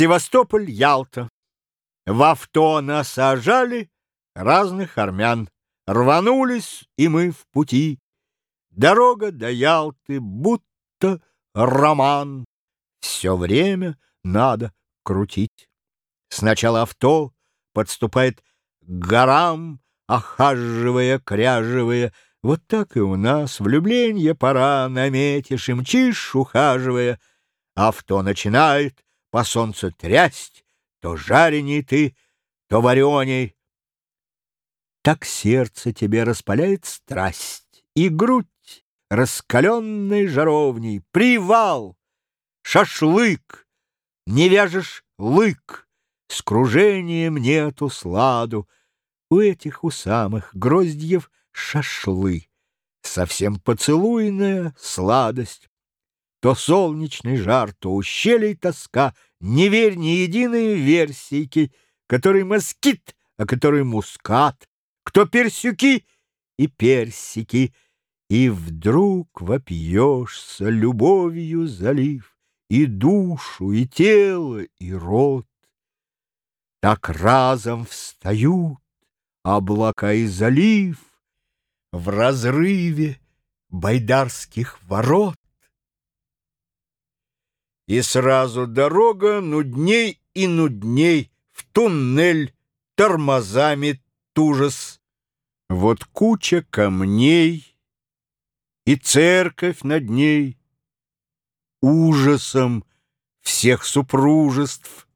Севастополь, Ялта. В авто насажали разных армян. Рванулись, и мы в пути. Дорога до Ялты, будто роман. Все время надо крутить. Сначала авто подступает к горам, охаживая, кряживая. Вот так и у нас влюбленье пора, наметишь и мчишь, ухаживая. Авто начинает по солнцу трясть, то жареней ты, то вареней. Так сердце тебе распаляет страсть, и грудь раскаленной жаровней, привал, шашлык, не вяжешь лык, с кружением нету сладу, у этих у самых гроздьев шашлы, совсем поцелуйная сладость. То солнечный жар, то ущелий тоска. Не верь ни единой версийки, который москит, а который мускат, кто персюки и персики. И вдруг вопьешься, любовью залив, и душу, и тело, и рот. Так разом встают облака и залив в разрыве байдарских ворот. И сразу дорога нудней и нудней В туннель тормозами тужас. Вот куча камней И церковь над ней Ужасом всех супружеств.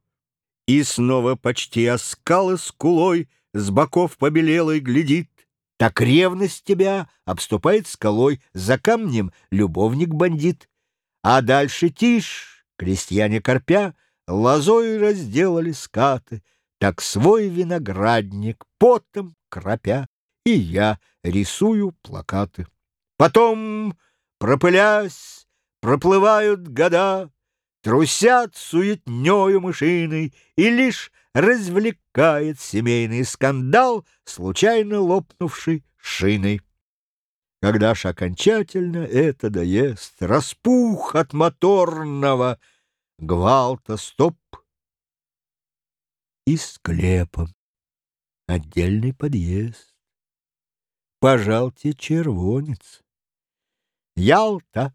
И снова почти оскалы скулой С боков побелелой глядит. Так ревность тебя обступает скалой, За камнем любовник-бандит. А дальше тишь, Крестьяне корпя лозой разделали скаты, Так свой виноградник потом кропя, И я рисую плакаты. Потом, пропылясь, проплывают года, Трусят суетнёю мышиной, И лишь развлекает семейный скандал, Случайно лопнувший шиной. Когда ж окончательно это доест, Распух от моторного гвалта стоп И склепом отдельный подъезд. Пожалте, червонец. Ялта.